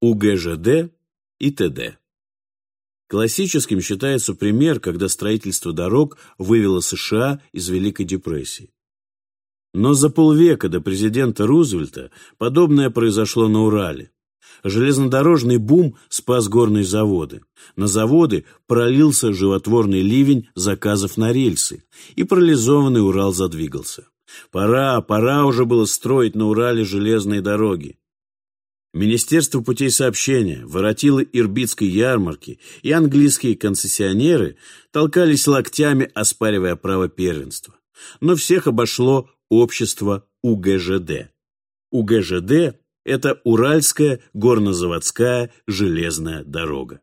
УГЖД и ТД. Классическим считается пример, когда строительство дорог вывело США из Великой депрессии. Но за полвека до президента Рузвельта подобное произошло на Урале. Железнодорожный бум спас горные заводы. На заводы пролился животворный ливень заказов на рельсы, и парализованный Урал задвигался. Пора, пора уже было строить на Урале железные дороги. Министерство путей сообщения, воротилы Ирбитской ярмарки и английские концессионеры толкались локтями, оспаривая право первенства. Но всех обошло общество УГЖД. УГЖД – это Уральская горнозаводская железная дорога.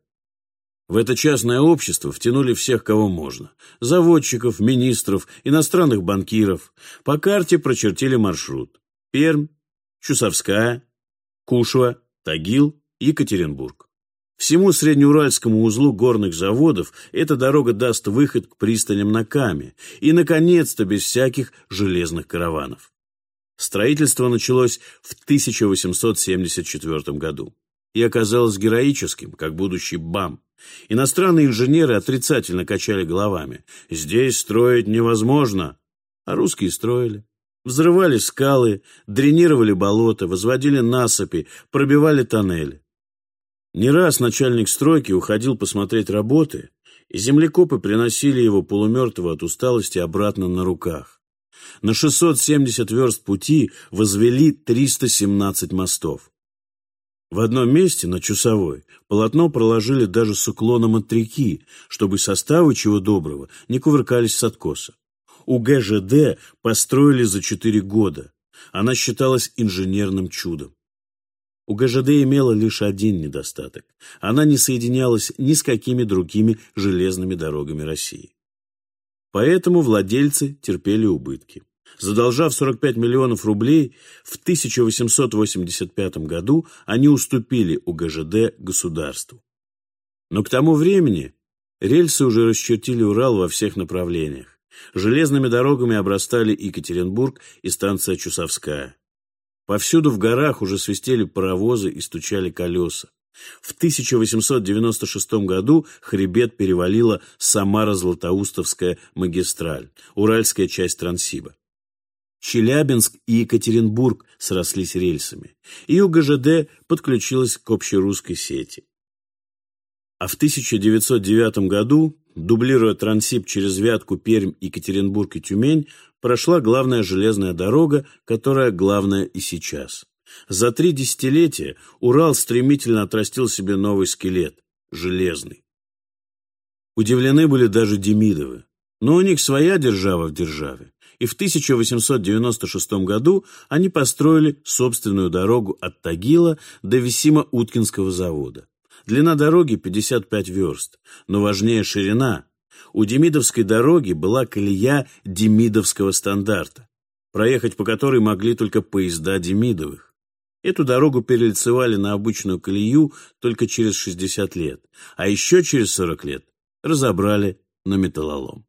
В это частное общество втянули всех, кого можно. Заводчиков, министров, иностранных банкиров. По карте прочертили маршрут. Пермь, Чусовская, Кушва, Тагил, Екатеринбург. Всему среднеуральскому узлу горных заводов эта дорога даст выход к пристаням на Каме и, наконец-то, без всяких железных караванов. Строительство началось в 1874 году и оказалось героическим, как будущий БАМ. Иностранные инженеры отрицательно качали головами. Здесь строить невозможно, а русские строили. Взрывали скалы, дренировали болота, возводили насыпи, пробивали тоннели. Не раз начальник стройки уходил посмотреть работы, и землекопы приносили его полумертвого от усталости обратно на руках. На 670 верст пути возвели 317 мостов. В одном месте, на Чусовой, полотно проложили даже с уклоном от реки, чтобы составы чего доброго не кувыркались с откоса. У ГЖД построили за четыре года. Она считалась инженерным чудом. У ГЖД имела лишь один недостаток. Она не соединялась ни с какими другими железными дорогами России. Поэтому владельцы терпели убытки. Задолжав 45 миллионов рублей, в 1885 году они уступили у ГЖД государству. Но к тому времени рельсы уже расчертили Урал во всех направлениях. Железными дорогами обрастали Екатеринбург и станция Чусовская. Повсюду в горах уже свистели паровозы и стучали колеса. В 1896 году хребет перевалила Самара-Златоустовская магистраль, уральская часть Транссиба. Челябинск и Екатеринбург срослись рельсами, и УГЖД подключилась к общерусской сети. А в 1909 году дублируя Трансип через Вятку, Пермь, Екатеринбург и Тюмень, прошла главная железная дорога, которая главная и сейчас. За три десятилетия Урал стремительно отрастил себе новый скелет – железный. Удивлены были даже Демидовы. Но у них своя держава в державе, и в 1896 году они построили собственную дорогу от Тагила до Висима-Уткинского завода. Длина дороги 55 верст, но важнее ширина. У Демидовской дороги была колея Демидовского стандарта, проехать по которой могли только поезда Демидовых. Эту дорогу перелицевали на обычную колею только через 60 лет, а еще через 40 лет разобрали на металлолом.